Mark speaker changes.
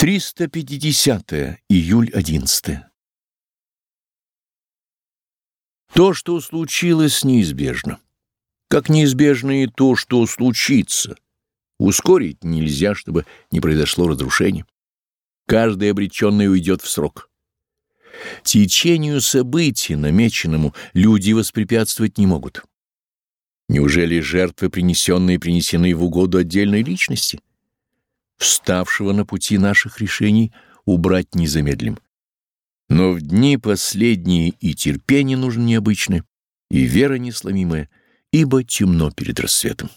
Speaker 1: 350 июль 11 То, что случилось, неизбежно. Как неизбежно и то, что случится. Ускорить нельзя, чтобы не произошло разрушение. Каждый обреченный уйдет в срок. Течению событий, намеченному, люди воспрепятствовать не могут. Неужели жертвы, принесенные, принесены в угоду отдельной личности? Вставшего на пути наших решений, убрать не замедлим. Но в дни последние и терпение нужно необычное, и вера несломимая, ибо темно перед рассветом.